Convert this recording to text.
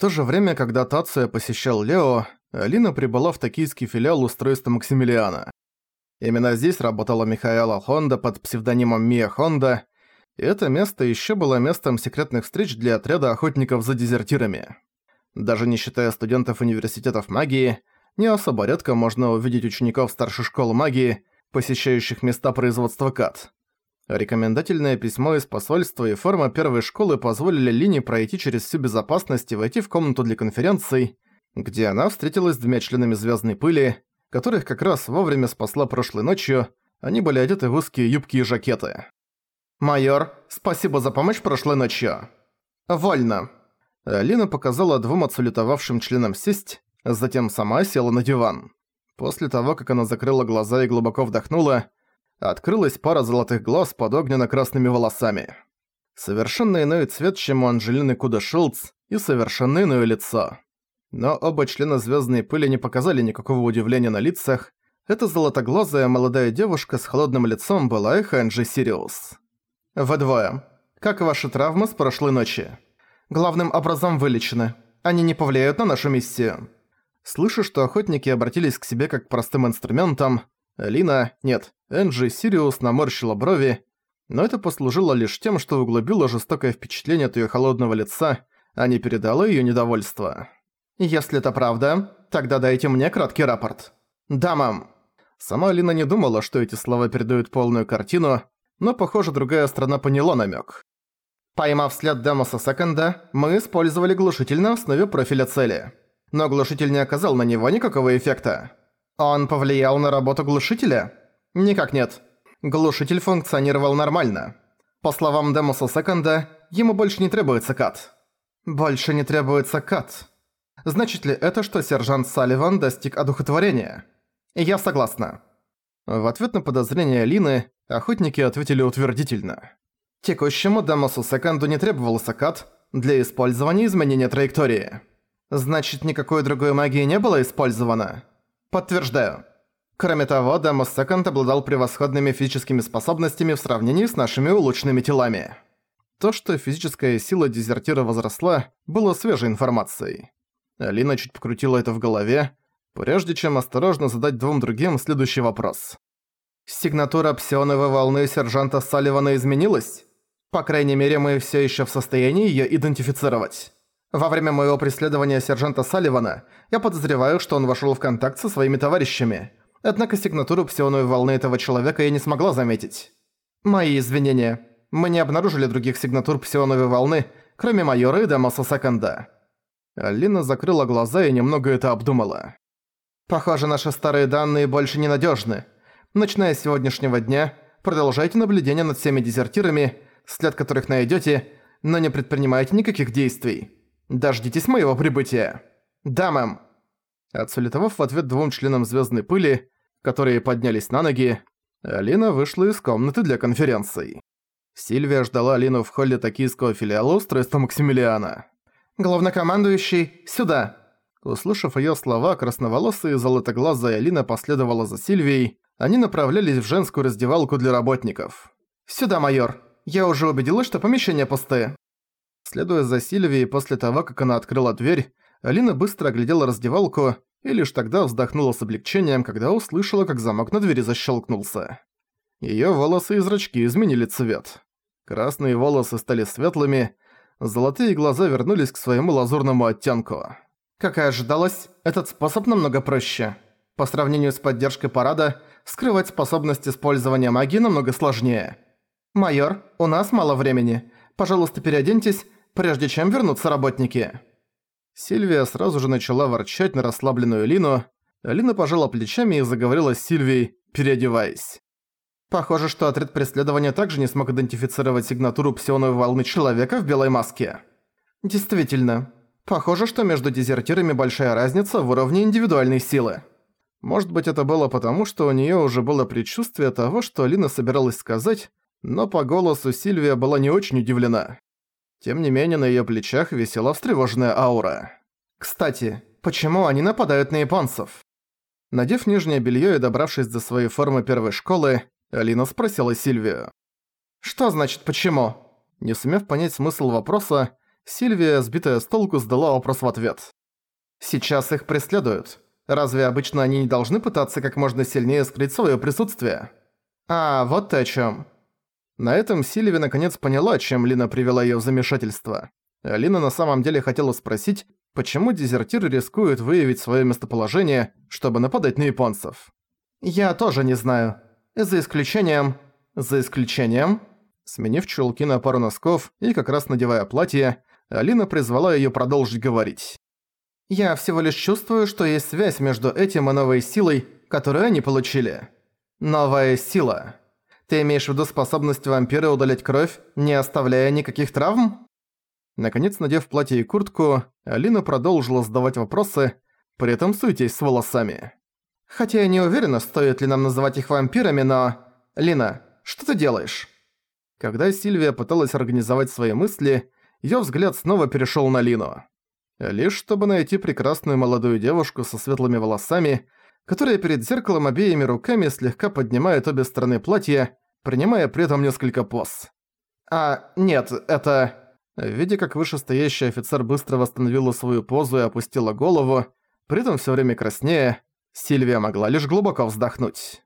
то же время, когда Тация посещал Лео, Алина прибыла в токийский филиал устройства Максимилиана. Именно здесь работала Михаэла Хонда под псевдонимом Мия Хонда, и это место еще было местом секретных встреч для отряда охотников за дезертирами. Даже не считая студентов университетов магии, не особо редко можно увидеть учеников старшей школы магии, посещающих места производства КАТ. Рекомендательное письмо из посольства и форма первой школы позволили Лине пройти через всю безопасность и войти в комнату для конференций, где она встретилась с двумя членами Звездной Пыли, которых как раз вовремя спасла прошлой ночью, они были одеты в узкие юбки и жакеты. «Майор, спасибо за помощь прошлой ночью». «Вольно». Лина показала двум отсулетовавшим членам сесть, затем сама села на диван. После того, как она закрыла глаза и глубоко вдохнула, открылась пара золотых глаз под огненно-красными волосами. Совершенно иной цвет, чем у Анджелины Куда Шилдс, и совершенно иное лицо. Но оба члена Звездной Пыли не показали никакого удивления на лицах. Эта золотоглазая молодая девушка с холодным лицом была и Хэнджи Сириус. «Вы. Как ваши травмы с прошлой ночи? Главным образом вылечены. Они не повлияют на нашу миссию». Слыша, что охотники обратились к себе как к простым инструментам, Лина, нет, Энджи Сириус наморщила брови, но это послужило лишь тем, что углубило жестокое впечатление от её холодного лица, а не передало её недовольство. «Если это правда, тогда дайте мне краткий рапорт». «Да, мам». Сама Лина не думала, что эти слова передают полную картину, но, похоже, другая страна поняла намёк. Поймав след Демоса Секонда, мы использовали глушитель на основе профиля цели. Но глушитель не оказал на него никакого эффекта. Он повлиял на работу глушителя? Никак нет. Глушитель функционировал нормально. По словам Демоса Секонда, ему больше не требуется кат. Больше не требуется кат. Значит ли это, что сержант Салливан достиг одухотворения? Я согласна. В ответ на подозрения Лины, охотники ответили утвердительно. Текущему Демосу Секонду не требовался кат для использования изменения траектории. Значит, никакой другой магии не было использовано? Подтверждаю. Кроме того, Демос Секонд обладал превосходными физическими способностями в сравнении с нашими улучшенными телами. То, что физическая сила дезертира возросла, было свежей информацией. Алина чуть покрутила это в голове, прежде чем осторожно задать двум другим следующий вопрос. «Сигнатура псионовой волны сержанта Салливана изменилась? По крайней мере, мы все еще в состоянии ее идентифицировать». Во время моего преследования сержанта Салливана я подозреваю, что он вошел в контакт со своими товарищами. Однако сигнатуру псионовой волны этого человека я не смогла заметить. Мои извинения. Мы не обнаружили других сигнатур псионовой волны, кроме майора и Дамаса Саканда. Алина закрыла глаза и немного это обдумала. Похоже, наши старые данные больше ненадежны. Начиная с сегодняшнего дня, продолжайте наблюдение над всеми дезертирами, след которых найдете, но не предпринимайте никаких действий. Дождитесь моего прибытия. Да, мэм. Отсулетовав в ответ двум членам Звездной Пыли, которые поднялись на ноги, Алина вышла из комнаты для конференций. Сильвия ждала Алину в холле токийского филиала устройства Максимилиана. «Главнокомандующий, сюда!» Услышав её слова, красноволосая и золотоглазая Алина последовала за Сильвией. Они направлялись в женскую раздевалку для работников. «Сюда, майор. Я уже убедилась, что помещение пустое. Следуя за Сильвией после того, как она открыла дверь, Алина быстро оглядела раздевалку и лишь тогда вздохнула с облегчением, когда услышала, как замок на двери защелкнулся. Её волосы и зрачки изменили цвет. Красные волосы стали светлыми, золотые глаза вернулись к своему лазурному оттенку. Как и ожидалось, этот способ намного проще. По сравнению с поддержкой парада, скрывать способность использования магии намного сложнее. «Майор, у нас мало времени. Пожалуйста, переоденьтесь прежде чем вернутся работники». Сильвия сразу же начала ворчать на расслабленную Лину. Лина пожала плечами и заговорила с Сильвией, переодеваясь. Похоже, что отряд преследования также не смог идентифицировать сигнатуру псионовой волны человека в белой маске. Действительно. Похоже, что между дезертирами большая разница в уровне индивидуальной силы. Может быть, это было потому, что у неё уже было предчувствие того, что Лина собиралась сказать, но по голосу Сильвия была не очень удивлена. Тем не менее, на её плечах висела встревоженная аура. «Кстати, почему они нападают на японцев?» Надев нижнее белье и добравшись до своей формы первой школы, Алина спросила Сильвию. «Что значит «почему»?» Не сумев понять смысл вопроса, Сильвия, сбитая с толку, задала вопрос в ответ. «Сейчас их преследуют. Разве обычно они не должны пытаться как можно сильнее скрыть своё присутствие?» «А, вот ты о чём». На этом Сильви наконец поняла, чем Лина привела её в замешательство. Лина на самом деле хотела спросить, почему дезертиры рискуют выявить своё местоположение, чтобы нападать на японцев. «Я тоже не знаю. За исключением...» «За исключением...» Сменив чулки на пару носков и как раз надевая платье, Алина призвала её продолжить говорить. «Я всего лишь чувствую, что есть связь между этим и новой силой, которую они получили. Новая сила. Ты имеешь в виду способность вампира удалять кровь, не оставляя никаких травм?» Наконец, надев платье и куртку, Алина продолжила задавать вопросы, при этом суетясь с волосами. «Хотя я не уверена, стоит ли нам называть их вампирами, но... Лина, что ты делаешь?» Когда Сильвия пыталась организовать свои мысли, её взгляд снова перешёл на Лину. Лишь чтобы найти прекрасную молодую девушку со светлыми волосами, которая перед зеркалом обеими руками слегка поднимает обе стороны платья, принимая при этом несколько поз. «А, нет, это...» Видя, как вышестоящий офицер быстро восстановила свою позу и опустила голову, при этом всё время краснея, Сильвия могла лишь глубоко вздохнуть.